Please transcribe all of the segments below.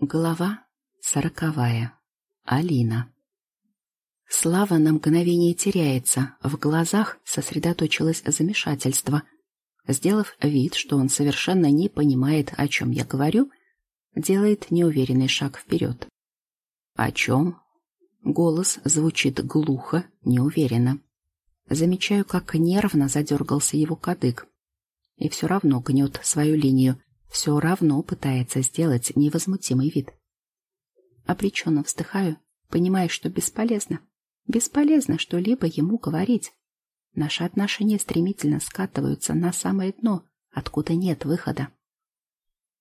Глава сороковая. Алина. Слава на мгновение теряется, в глазах сосредоточилось замешательство. Сделав вид, что он совершенно не понимает, о чем я говорю, делает неуверенный шаг вперед. «О чем?» Голос звучит глухо, неуверенно. Замечаю, как нервно задергался его кадык. И все равно гнет свою линию, все равно пытается сделать невозмутимый вид. Обреченно вздыхаю, понимая, что бесполезно. Бесполезно что-либо ему говорить. Наши отношения стремительно скатываются на самое дно, откуда нет выхода.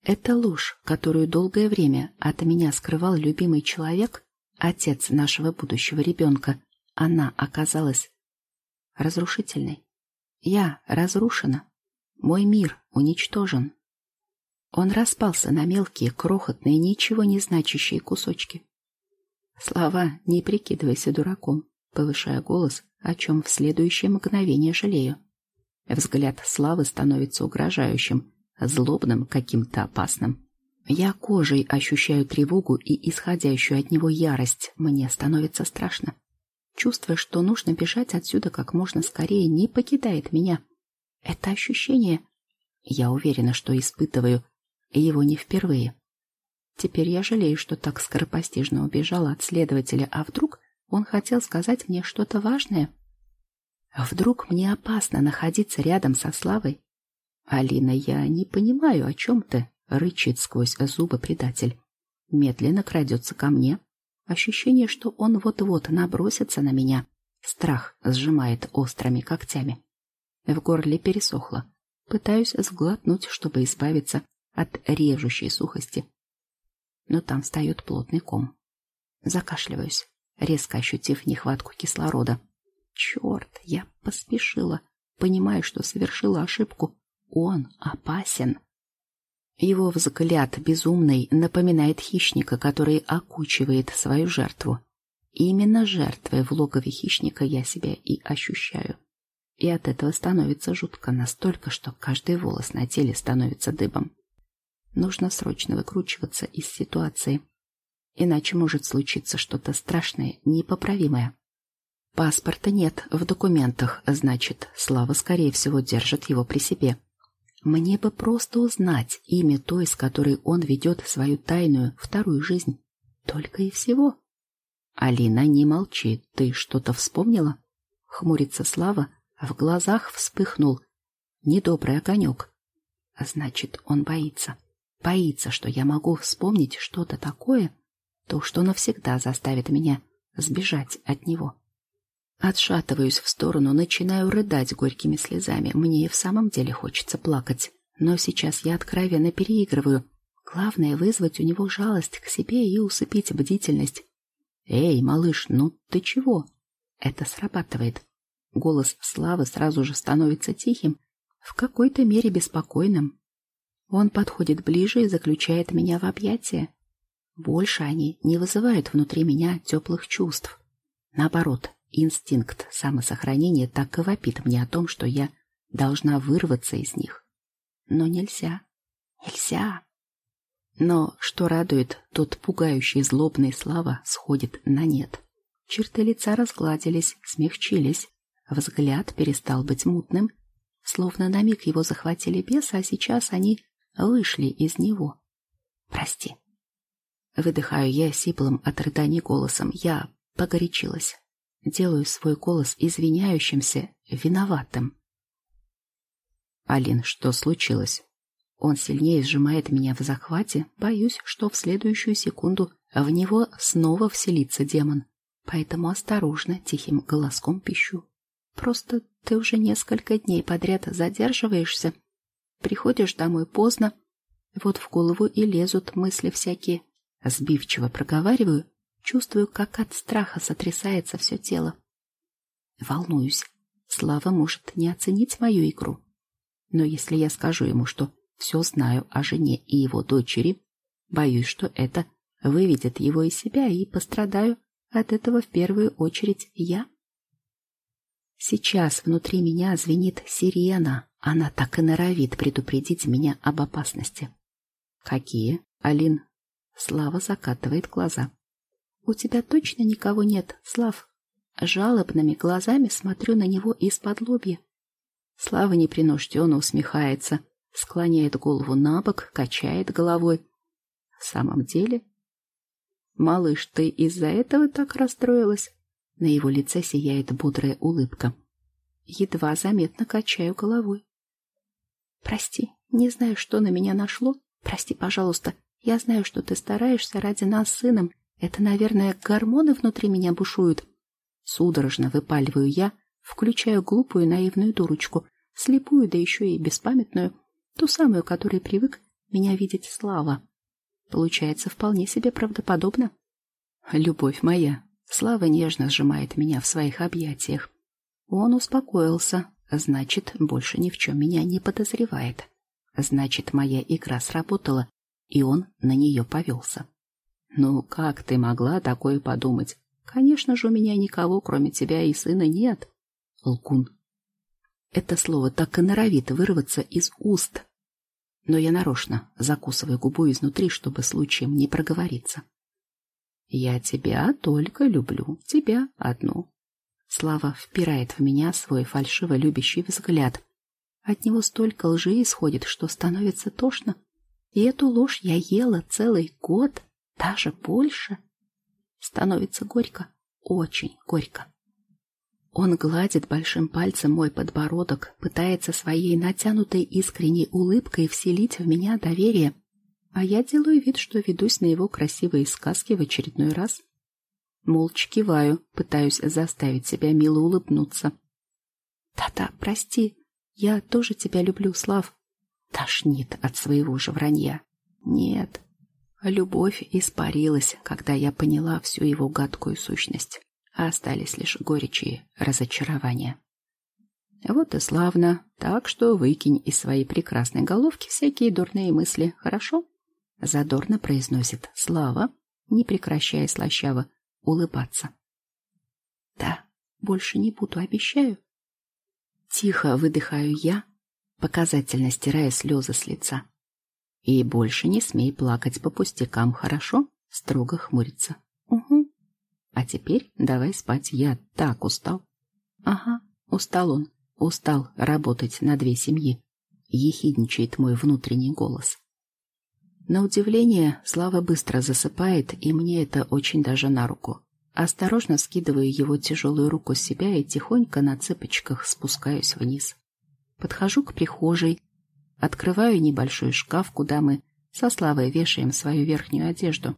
Это ложь, которую долгое время от меня скрывал любимый человек, отец нашего будущего ребенка. Она оказалась разрушительной. Я разрушена. Мой мир уничтожен. Он распался на мелкие, крохотные, ничего не значащие кусочки. Слова «не прикидывайся дураком», повышая голос, о чем в следующее мгновение жалею. Взгляд Славы становится угрожающим, злобным, каким-то опасным. Я кожей ощущаю тревогу и исходящую от него ярость. Мне становится страшно. Чувство, что нужно бежать отсюда как можно скорее, не покидает меня. Это ощущение, я уверена, что испытываю, его не впервые. Теперь я жалею, что так скоропостижно убежала от следователя, а вдруг он хотел сказать мне что-то важное? А вдруг мне опасно находиться рядом со Славой? Алина, я не понимаю, о чем ты, рычит сквозь зубы предатель. Медленно крадется ко мне. Ощущение, что он вот-вот набросится на меня. Страх сжимает острыми когтями. В горле пересохло. Пытаюсь сглотнуть, чтобы избавиться от режущей сухости. Но там встает плотный ком. Закашливаюсь, резко ощутив нехватку кислорода. Черт, я поспешила, понимая, что совершила ошибку. Он опасен. Его взгляд безумный напоминает хищника, который окучивает свою жертву. Именно жертвой в логове хищника я себя и ощущаю. И от этого становится жутко настолько, что каждый волос на теле становится дыбом. Нужно срочно выкручиваться из ситуации. Иначе может случиться что-то страшное, непоправимое. Паспорта нет в документах, значит, Слава, скорее всего, держит его при себе. Мне бы просто узнать имя той, с которой он ведет свою тайную вторую жизнь. Только и всего. Алина, не молчи, ты что-то вспомнила? Хмурится Слава, а в глазах вспыхнул недобрый огонек. Значит, он боится боится, что я могу вспомнить что-то такое, то, что навсегда заставит меня сбежать от него. Отшатываюсь в сторону, начинаю рыдать горькими слезами. Мне и в самом деле хочется плакать. Но сейчас я откровенно переигрываю. Главное — вызвать у него жалость к себе и усыпить бдительность. «Эй, малыш, ну ты чего?» Это срабатывает. Голос Славы сразу же становится тихим, в какой-то мере беспокойным. Он подходит ближе и заключает меня в объятия. Больше они не вызывают внутри меня теплых чувств. Наоборот, инстинкт самосохранения так и вопит мне о том, что я должна вырваться из них. Но нельзя. Нельзя. Но, что радует, тот пугающий злобный слава сходит на нет. Черты лица разгладились, смягчились. Взгляд перестал быть мутным, словно на миг его захватили бесы, а сейчас они вышли из него. Прости. Выдыхаю я сиплым от рыданий голосом. Я погорячилась. Делаю свой голос извиняющимся, виноватым. Алин, что случилось? Он сильнее сжимает меня в захвате. Боюсь, что в следующую секунду в него снова вселится демон. Поэтому осторожно, тихим голоском пищу. Просто ты уже несколько дней подряд задерживаешься Приходишь домой поздно, вот в голову и лезут мысли всякие. Сбивчиво проговариваю, чувствую, как от страха сотрясается все тело. Волнуюсь. Слава может не оценить мою игру. Но если я скажу ему, что все знаю о жене и его дочери, боюсь, что это выведет его из себя и пострадаю от этого в первую очередь я. Сейчас внутри меня звенит сирена, она так и норовит предупредить меня об опасности. Какие, Алин? Слава закатывает глаза. «У тебя точно никого нет, Слав?» Жалобными глазами смотрю на него из-под лобья. Слава непринужденно усмехается, склоняет голову на бок, качает головой. В самом деле? Малыш, ты из-за этого так расстроилась? На его лице сияет бодрая улыбка. Едва заметно качаю головой. Прости, не знаю, что на меня нашло. Прости, пожалуйста. Я знаю, что ты стараешься ради нас с сыном. Это, наверное, гормоны внутри меня бушуют. Судорожно выпаливаю я, включаю глупую наивную дурочку, слепую, да еще и беспамятную, ту самую, которой привык меня видеть Слава. Получается вполне себе правдоподобно. Любовь моя. Слава нежно сжимает меня в своих объятиях. Он успокоился, значит, больше ни в чем меня не подозревает. Значит, моя игра сработала, и он на нее повелся. Ну, как ты могла такое подумать? Конечно же, у меня никого, кроме тебя и сына, нет. Лкун. Это слово так и норовит вырваться из уст. Но я нарочно закусываю губу изнутри, чтобы случаем не проговориться. Я тебя только люблю, тебя одну. Слава впирает в меня свой фальшиво любящий взгляд. От него столько лжи исходит, что становится тошно. И эту ложь я ела целый год, даже больше. Становится горько, очень горько. Он гладит большим пальцем мой подбородок, пытается своей натянутой искренней улыбкой вселить в меня доверие, а я делаю вид, что ведусь на его красивые сказки в очередной раз. Молча киваю, пытаюсь заставить себя мило улыбнуться. «Да-да, прости, я тоже тебя люблю, Слав». Тошнит от своего же вранья. «Нет, Любовь испарилась, когда я поняла всю его гадкую сущность, а остались лишь горечи и разочарования. Вот и славно, так что выкинь из своей прекрасной головки всякие дурные мысли, хорошо? Задорно произносит Слава, не прекращая слащаво улыбаться. Да, больше не буду, обещаю. Тихо выдыхаю я, показательно стирая слезы с лица. И больше не смей плакать по пустякам, хорошо? Строго хмурится. Угу. А теперь давай спать, я так устал. Ага, устал он. Устал работать на две семьи. Ехидничает мой внутренний голос. На удивление, Слава быстро засыпает, и мне это очень даже на руку. Осторожно скидываю его тяжелую руку с себя и тихонько на цыпочках спускаюсь вниз. Подхожу к прихожей, Открываю небольшой шкаф, куда мы со Славой вешаем свою верхнюю одежду.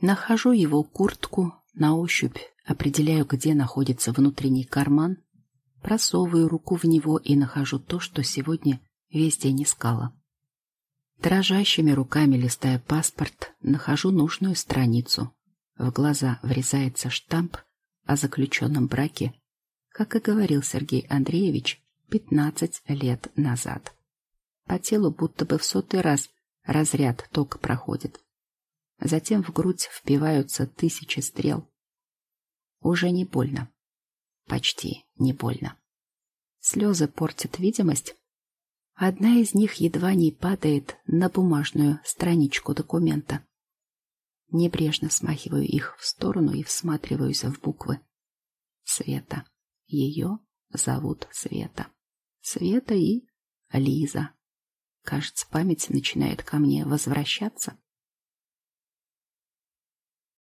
Нахожу его куртку на ощупь, определяю, где находится внутренний карман, просовываю руку в него и нахожу то, что сегодня весь день искала. Дрожащими руками листая паспорт, нахожу нужную страницу. В глаза врезается штамп о заключенном браке, как и говорил Сергей Андреевич 15 лет назад. По телу будто бы в сотый раз разряд тока проходит. Затем в грудь впиваются тысячи стрел. Уже не больно. Почти не больно. Слезы портят видимость. Одна из них едва не падает на бумажную страничку документа. Небрежно смахиваю их в сторону и всматриваюсь в буквы. Света. Ее зовут Света. Света и Лиза. Кажется, память начинает ко мне возвращаться.